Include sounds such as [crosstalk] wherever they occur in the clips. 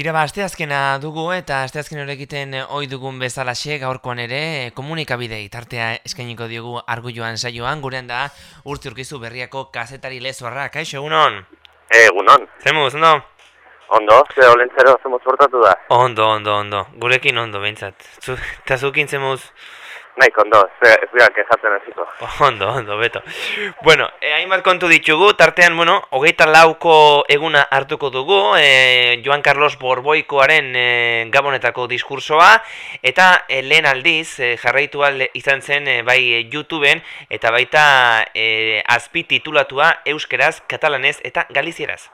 Tira ba, asteazkena dugu eta asteazken egiten ohi dugun bezalaxe gaurkoan ere komunikabide tartea eskainiko diogu argulloan saioan gurean da urte urkizu berriako kazetari lezoarra, kaixo, egunon? Egunon. Zemuz, ondo? Ondo, ze olentzero zemuz portatu da? Ondo, ondo, ondo, gurekin ondo, behintzat. Eta zukin zemuz? Naik ondo, ez biak ezatzen eziko. [laughs] Ondo, ondo, beto. Bueno, eh, hainbat kontu ditugu, tartean, bueno, hogeita lauko eguna hartuko dugu, eh, Joan Carlos Borboikoaren eh, gabonetako diskursoa, eta eh, lehen aldiz, eh, jarraitu izan zen eh, bai eh, YouTubeen, eta baita eh, azpi titulatua euskeraz, katalanez eta galizieraz.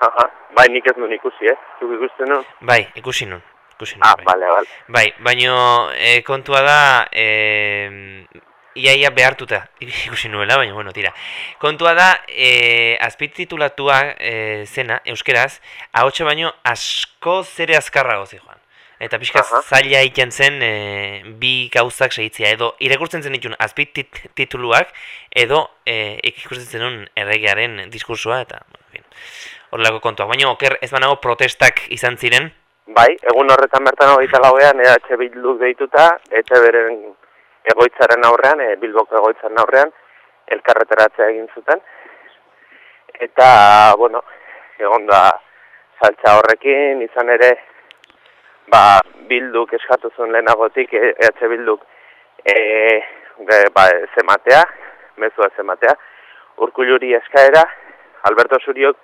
Aha, bai, nik ez nuen ikusi, eh? Zuk ikusten nuen? Bai, ikusi nuen. Ikusi ah, bai. bale, bale. Bai, baino e, kontua da, e, iaia behartuta [laughs] ikusi nuela, baina, bueno, tira. Kontua da, e, azpititulatua e, zena, euskeraz, ahotxe baino asko zere azkarra gozi joan. Eta pixka zaila egiten zen e, bi gauzak segitzia, edo irakurtzen zen ditun azpitituluak, edo e, ikusten zenun erregearen diskursua, eta, bueno, horrelako kontua. Baina, oker, ez banago protestak izan ziren, Bai, egun horretan bertan hogeita lauean EH Bildu deituta, eta beren egoitzaren aurrean, e, Bilboko egoitzaren aurrean, elkarreteratzea egin zuten. Eta, bueno, egon da saltza horrekin, izan ere, ba, Bilduk eskatu zuen lehenagotik, EH Bilduk e, ba, zematea, mezua zematea, urkuluri eskaera, Alberto Suriok,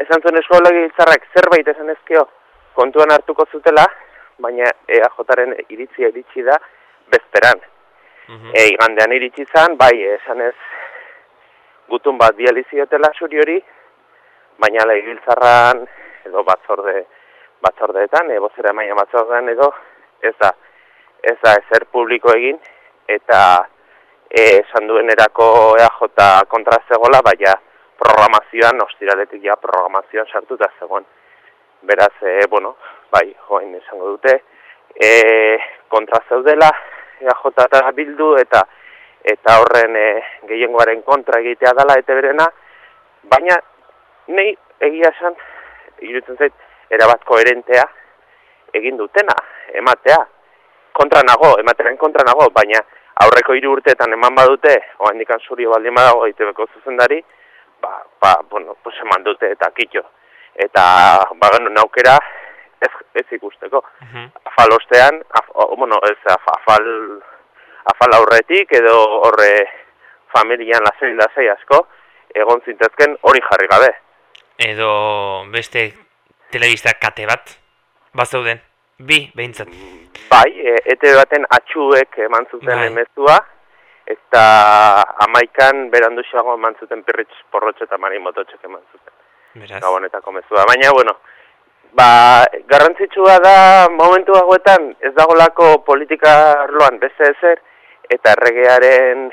esan zuen eskola zerbait esan ezkio, kontuan hartuko zutela, baina EAJaren iritzia iritsi da bezperan. Mm e, igandean iritsi zan, bai, esan ez gutun bat bializiotela suri hori, baina lehibiltzarran edo batzorde, batzordeetan, e, bozera maia batzordean edo, ez da, ez da ezer publiko egin, eta e, esan duen erako EAJ kontrazegola, baina programazioan, ostiraletik ja programazioan sartuta zegoen beraz, e, bueno, bai, joain esango dute, e, kontra zeudela, EAJ bildu eta eta horren e, gehiengoaren kontra egitea dela eta berena, baina nei egia esan, irutzen zait, erabat koherentea egin dutena, ematea, kontra nago, ematearen kontra nago, baina aurreko hiru urteetan eman badute, oa indikan zurio baldin badago, itebeko zuzendari, ba, ba, bueno, pues eman dute eta kitxo eta bagen aukera ez, ez ikusteko. Uh Afal ostean, bueno, ez afal, afal aurretik edo horre familian lasei lasei asko, egon zintezken hori jarri gabe. Edo beste telebista kate bat, bat zauden, bi, behintzat. Bai, e, ete baten atxuek eman zuten bai. emezua, eta amaikan berandu xago eman zuten pirritz porrotxe eta marimototxek eman zuten. Gabonetako mezua. Baina, bueno, ba, garrantzitsua da momentu hauetan ez dagolako politika arloan beste ezer, eta erregearen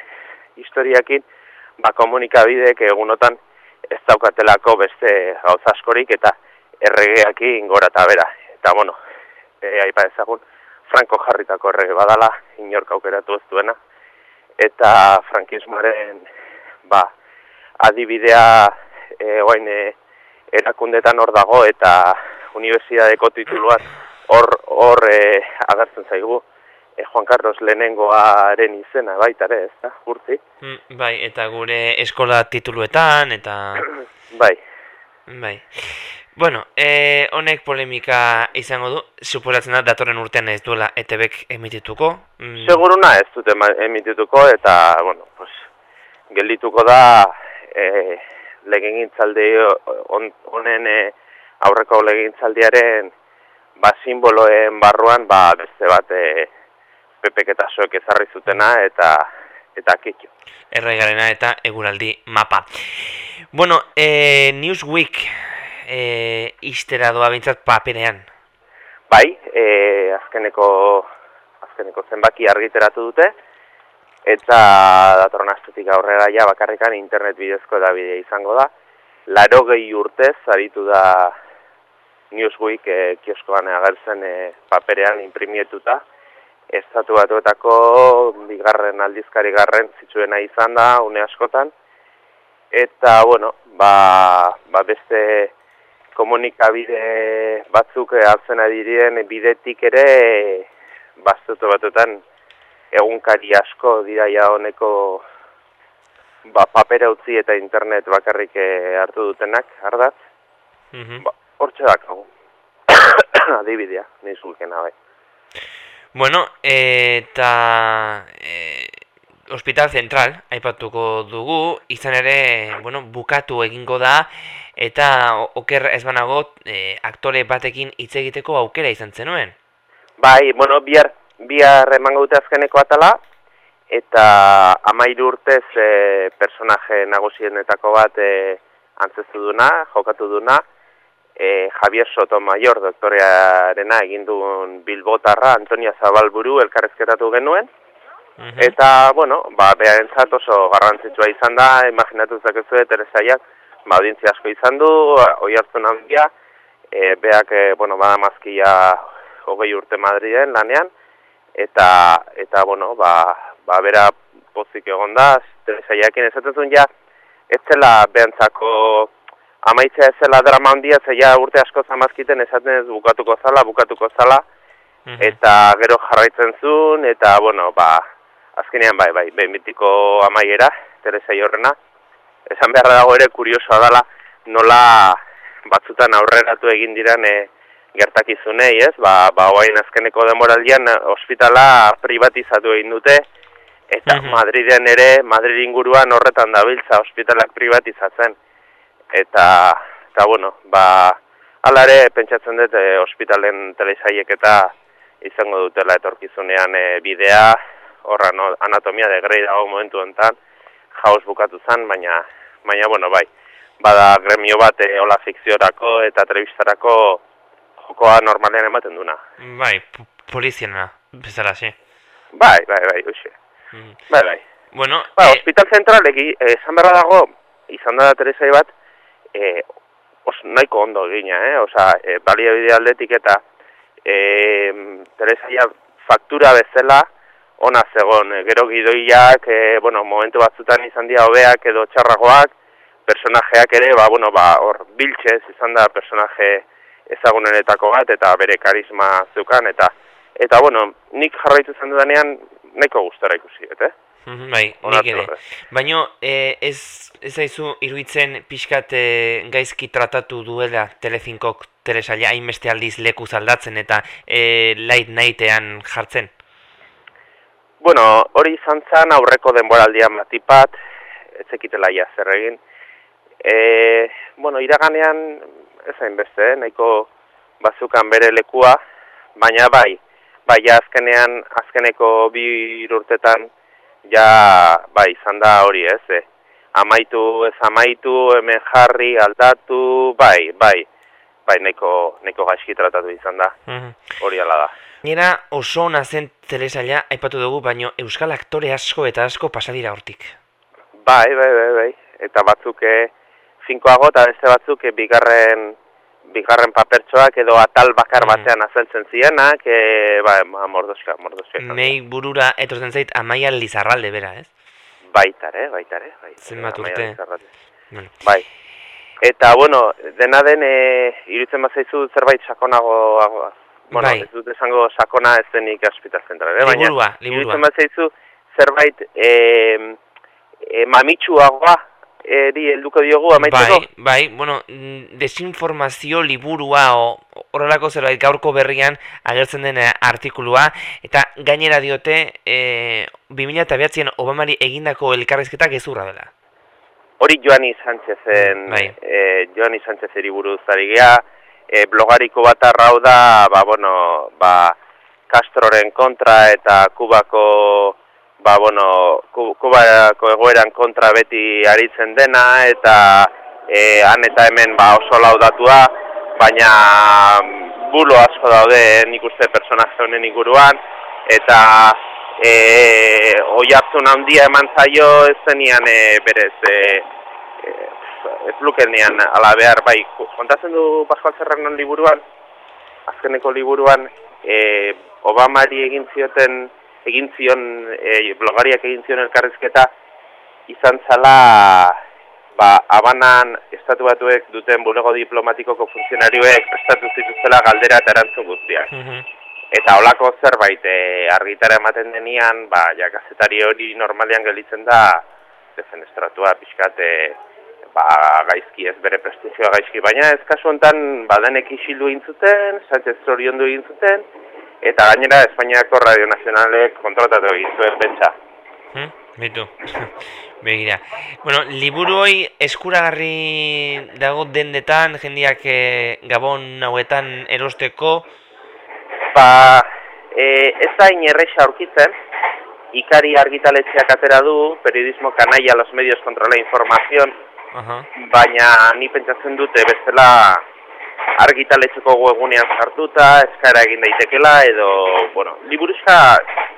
historiakin, ba, komunikabideek egunotan ez daukatelako beste gauza askorik, eta erregeakin gora eta bera. Eta, bueno, e, aipa ezagun, Franco jarritako errege badala, inork aukeratu ez duena, eta frankismoaren, ba, adibidea, e, oain, e, erakundetan hor dago eta unibertsitateko tituluan hor hor e, agertzen zaigu e, Juan Carlos Lehenengoaren izena baita ere, ezta? Urti. Mm, bai, eta gure eskola tituluetan eta [clears throat] bai. Bai. Bueno, eh, honek polemika izango du, suposatzen da datorren urtean ez duela ETBek emitituko. Mm. Seguruna ez dute emitituko eta, bueno, pues, geldituko da eh, legegintzaldi honen e, aurreko legegintzaldiaren ba simboloen barruan ba beste bat e, pepek eta soek ezarri zutena eta eta kitxo. Erregarena eta eguraldi mapa. Bueno, e, Newsweek e, iztera doa bintzat paperean. Bai, e, azkeneko, azkeneko zenbaki argiteratu dute eta datorren astetik aurrera ja bakarrikan internet bidezko da bidea izango da. Laro gehi urtez, aritu da Newsweek e, kioskoan agertzen e, paperean imprimietuta. Estatu batuetako bigarren aldizkari garren zitsuena izan da, une askotan. Eta, bueno, ba, ba beste komunikabide batzuk hartzen adirien bidetik ere eh, bastutu batutan egunkari asko dira ja honeko ba, papera utzi eta internet bakarrik eh, hartu dutenak, ardatz. Mhm. Ba, hortxe dakagu. [coughs] Adibidea, nizulkena bai. Bueno, eta e, Hospital Central aipatuko dugu, izan ere, bueno, bukatu egingo da, eta oker ez banago e, aktore batekin hitz egiteko aukera izan zenuen. Bai, bueno, bihar, bihar emango dute azkeneko atala, eta amairu urtez e, personaje nagusienetako bat e, antzestu duna, jokatu duna, e, Javier Sotomayor doktorearena egin duen Bilbotarra Antonia Zabalburu elkarrezketatu genuen, Mhm. Eta, bueno, ba, beharentzat oso garrantzitsua izan da, imaginatu zakezu Teresaiak, ba, audientzia asko izan du, oi hartzen handia, e, beak, e, bueno, badamazkia hogei urte Madriden lanean, eta, eta bueno, ba, ba, bera pozik egon da, Teresaiakin esaten zuen ja, ez zela behantzako amaitzea ez zela drama handia, zeia urte asko zamazkiten esaten ez bukatuko zala, bukatuko zala, Mhm. eta gero jarraitzen zuen, eta, bueno, ba, azkenean bai, bai, behin mitiko amaiera, Teresa horrena. Esan beharra dago ere kuriosoa dela, nola batzutan aurreratu egin diran e, gertakizunei, ez? Ba, ba oain azkeneko demoraldian eh, ospitala privatizatu egin dute, eta Mhm. Madriden ere, Madrid inguruan horretan dabiltza ospitalak privatizatzen. Eta, eta bueno, ba, alare pentsatzen dut e, ospitalen telesaiek eta izango dutela etorkizunean e, bidea, horra no, anatomia de grei dago momentu enten, jauz bukatu zen, baina, baina bueno, bai, bada gremio bat e, hola fikziorako eta telebistarako jokoa normalean ematen duna. Bai, po- poliziena, bezala, sí. Bai, bai, bai, hoxe. Mhm. Bai, bai. Bueno, Ba, eh, hospital zentral egi, eh, esan beharra dago, izan da Teresai bat, eh, os, nahiko ondo egina, eh? Osa, eh, baliabide aldetik eta eh, Teresaia faktura bezala ona zegon. Gero gidoiak, eh, bueno, momentu batzutan izan dira hobeak edo txarragoak, personajeak ere, ba, bueno, ba, hor, biltxez izan da personaje ezagunenetako bat, eta bere karisma zeukan, eta, eta bueno, nik jarraitu zen dudanean, nahiko gustora ikusi, eh? mhm, bai, nik ere. horrez. Baina eh, ez, ez zaizu iruditzen pixkat eh, gaizki tratatu duela Telefinkok telesaila hainbeste aldiz lekuz aldatzen eta eh, light nighten jartzen. Bueno, hori izan zen aurreko denboraldian batipat, ez ekitela ja zer egin. E, bueno, iraganean, ez hainbeste, eh, nahiko bazukan bere lekua, baina bai, bai, ja azkenean, azkeneko bi urtetan, ja, bai, izan da hori ez, eh? amaitu, ez amaitu, hemen jarri, aldatu, bai, bai, bai, nahiko, nahiko gaizki tratatu izan da, Mhm. hori ala da. Gainera oso ona zen telesaila aipatu dugu, baino euskal aktore asko eta asko pasa dira hortik. Bai, bai, bai, bai. Eta batzuk eh, finkoago eta beste batzuk eh, bigarren bigarren papertxoak edo atal bakar Mm. batean azeltzen zienak, e, ba, mordoska, mordoska. Nei burura etortzen zait Amaia Lizarralde bera, ez? Baitare, baitare. bai. Zenbat Amaia urte? Bueno. Bai. Eta, bueno, dena den, e, iruditzen bazaizu zerbait sakonago, ago- bueno, Bai. ez dut esango sakona ez denik hospital zentral, eh? baina Liburua, iruditzen bazaizu zerbait e, e, mamitsuagoa eri helduko diogu amaitzeko. Bai, bai, bueno, mm, desinformazio liburua o horrelako zerbait gaurko berrian agertzen den eh, artikulua eta gainera diote e, 2009an Obamari egindako elkarrizketak gezurra dela. Hori Joani Sánchezen, Bai. e, Joani Sánchezeri buruz ari gea, e, blogariko bat arrau da, ba, bueno, ba, Castroren kontra eta Kubako, ba, bueno, Ku- Kubako egoeran kontra beti aritzen dena, eta e, han eta hemen ba, oso laudatua, baina mm, bulo asko daude nik uste personaje honen inguruan, eta e, oi hartzun handia eman zaio ez zenian e, berez e, e, ez lukenean ala behar bai kontatzen du Pascual Serranon liburuan? Azkeneko liburuan e, Obamari egin zioten egin zion e, blogariak egin zion elkarrizketa izan zala ba, abanan estatu batuek duten bulego diplomatikoko funtzionarioek prestatu zituztela galdera eta erantzun guztiak. Mhm. Eta holako zerbait e, argitara ematen denean, ba, ja, gazetari hori normalean gelitzen da defenestratua, pixkat, e, ba, gaizki ez bere prestigioa gaizki, baina ez kasu honetan badenek isildu intzuten, Sánchez zoriondu egin zuten, eta gainera Espainiako Radio Nazionalek kontratatu egin zuen pentsa. Hmm? Bitu. [laughs] Begira. Bueno, liburu hoi eskuragarri dago dendetan, jendiak eh, gabon hauetan erosteko, Ba, e, ez da inerreixa aurkitzen, ikari argitaletxeak atera du, periodismo kanaia los medios contra la información, Aha. baina ni pentsatzen dute bestela argitaletxeko webgunean sartuta, eskaera egin daitekela, edo, bueno, liburuska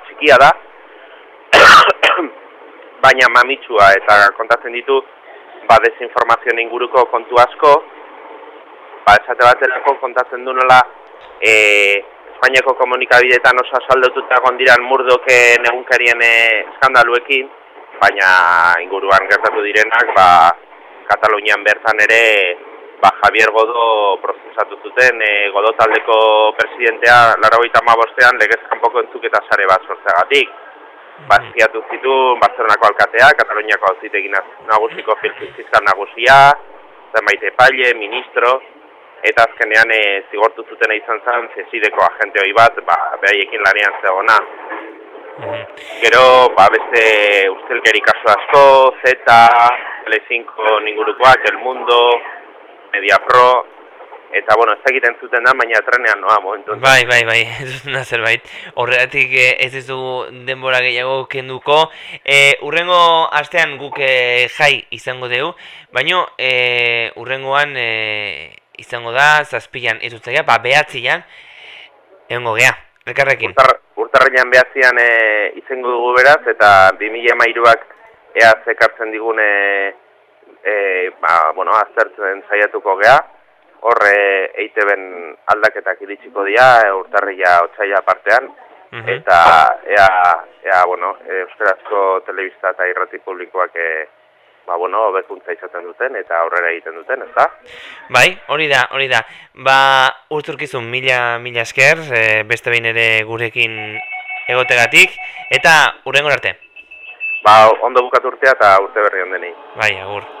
txikia da, [coughs] baina mamitsua eta kontatzen ditu, ba, desinformazioen inguruko kontu asko, ba, esate baterako kontatzen du nola, e, Espainiako komunikabideetan oso asaldotuta egon diran murdoken egunkarien e, eskandaluekin, baina inguruan gertatu direnak, ba, Katalunian bertan ere ba, Javier Godo prozesatu zuten, e, Godo taldeko presidentea laragoita bostean legez kanpoko entzuketa sare bat sortzeagatik. Ba, espiatu zitu Barcelonako alkatea, Kataluniako auzitegin nagusiko fil- fiskal nagusia, zenbait epaile, ministro, eta azkenean e, zigortu zutena izan zen zesideko agente hoi bat, ba, behaiekin larian zegona. Mhm. Gero, ba, beste ustelkeri kasu asko, Z, L5 ningurukoak, El Mundo, Media Pro, eta, bueno, ez egiten zuten da, baina trenean noa, momentu. Bai, bai, bai, [laughs] ez dut zerbait. Horregatik eh, ez dizu denbora gehiago kenduko. E, urrengo astean guk eh, jai izango dugu, baino e, urrengoan e, izango da, zazpilan ez dut ba, behatzian, egongo gea, elkarrekin. Urtar, urtarrian behazian e, izango dugu beraz, eta 2013ak ea zekartzen digun e, ba, bueno, aztertzen saiatuko gea. Hor e, EITB-en aldaketak iritsiko dira, e, urtarria otsaila partean, Mhm. eta ea, ea bueno, euskarazko telebista eta irrati publikoak e, ba, bueno, hobekuntza izaten duten eta aurrera egiten duten, ezta? Bai, hori da, hori da. Ba, urturkizun mila, mila esker, e, beste behin ere gurekin egotegatik, eta urrengo arte. Ba, ondo bukatu urtea eta urte berri ondenei. Bai, agur.